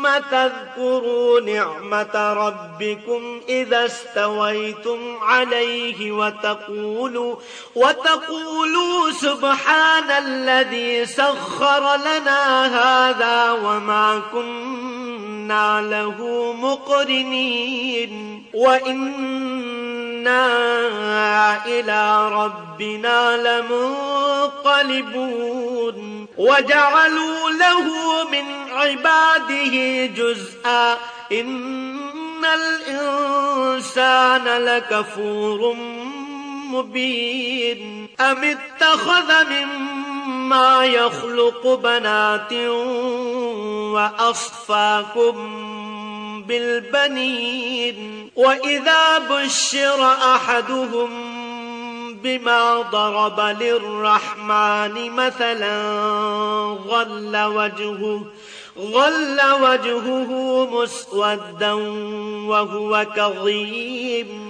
ثم تذكروا نعمة ربكم إذا استويتم عليه وتقولوا وتقولوا سبحان الذي سخر لنا هذا وما كنا له مقرنين. وإنا إلى ربنا لمنقلبون وجعلوا له من عباده جزءا إن الإنسان لكفور مبين أم اتخذ مما يخلق بنات وأصفاكم بالبنين وإذا بشر أحدهم بما ضرب للرحمن مثلا ظل وجهه ظل وجهه مسودا وهو كظيم.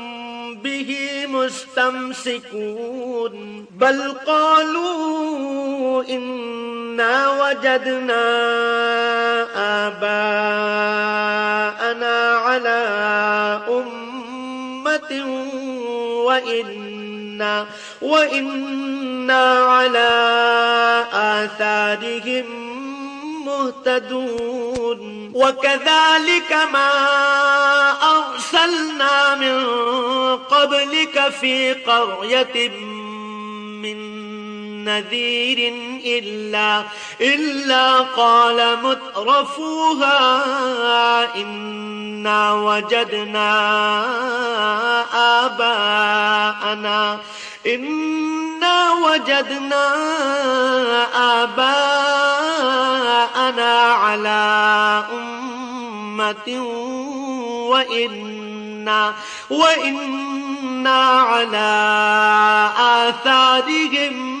به مستمسكون. بل قالوا إنا وجدنا آباءنا على أمة وإنا, وإنا على آثارهم مهتدون. وكذلك ما أرسلنا من قبلك في قرية نذير إلا, إلا قال مترفوها إنا وجدنا آباءنا إنا وجدنا آباءنا على أم أمة وإنا, وإنا على آثارهم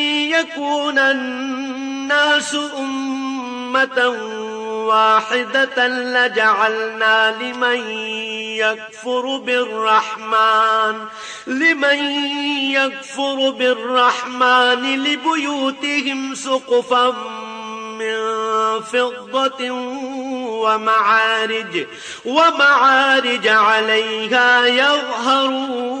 يكون الناس أمة واحدة لجعلنا لمن يكفر بالرحمن لمن يكفر بالرحمن لبيوتهم سقفا من فضة ومعارج ومعارج عليها يظهرون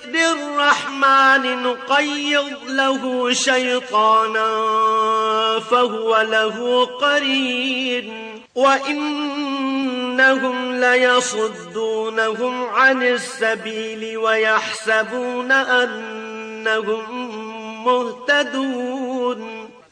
الرحمن نقيض له شيطانا فهو له قرين. وإنهم ليصدونهم عن السبيل ويحسبون أنهم مهتدون.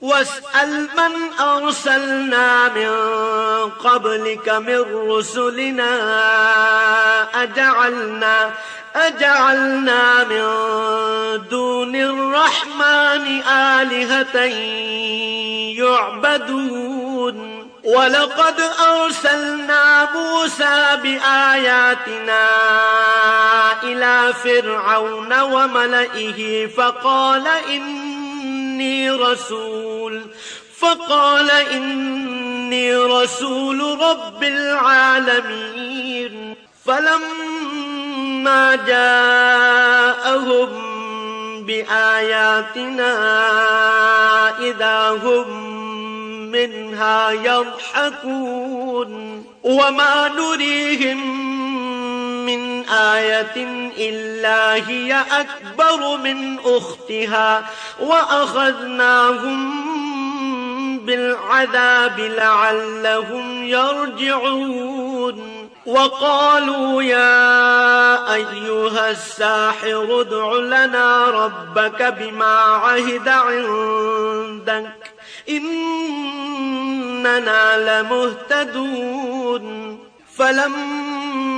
واسأل من أرسلنا من قبلك من رسلنا أجعلنا أجعلنا من دون الرحمن آلهة يعبدون. ولقد أرسلنا موسى بآياتنا إلى فرعون وملئه فقال إني رسول. فقال إني رسول رب العالمين. فلما جاءهم بآياتنا إذا هم منها يضحكون. وما نريهم آية إلا هي أكبر من أختها وأخذناهم بالعذاب لعلهم يرجعون. وقالوا يا أيها الساحر ادع لنا ربك بما عهد عندك. إننا لمهتدون. فلما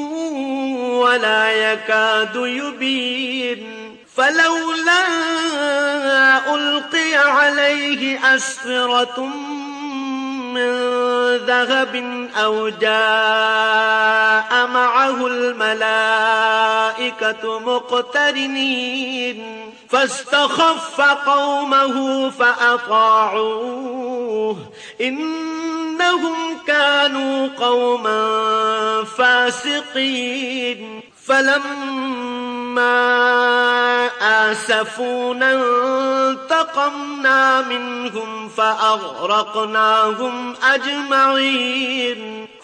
ولا يكاد يبين. فلولا ألقي عليه أسفرة من ذهب أو جاء معه الملائكة مقترنين. فاستخف قومه فأطاعوه. إنهم كانوا قوما فاسقين. فلما آسفونا انتقمنا منهم فأغرقناهم أجمعين.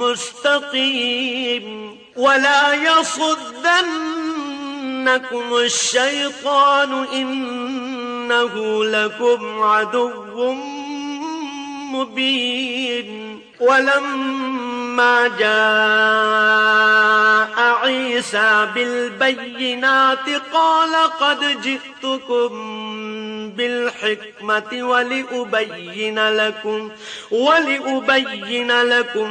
مستقيم ولا يصدنكم الشيطان إنه لكم عدو مبين ولما جاء عيسى بالبينات قال قد جئتكم بالحكمة ولأبين لكم ولأبين لكم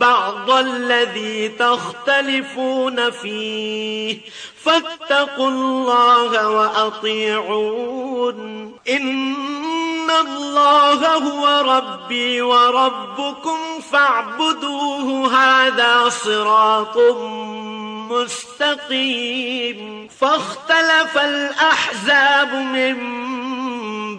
بعض الذي تختلفون فيه. فاتقوا الله وأطيعون. إن الله هو ربي وربكم فاعبدوه. هذا صراط مستقيم. فاختلف الأحزاب من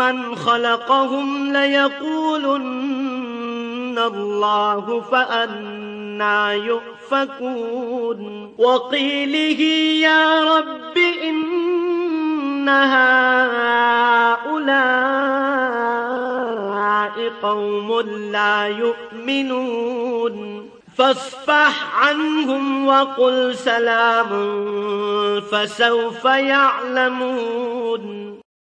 من خلقهم ليقولن الله فأنا يؤفكون. وقيله يا رب إن هؤلاء قوم لا يؤمنون. فاصفح عنهم وقل سلام فسوف يعلمون.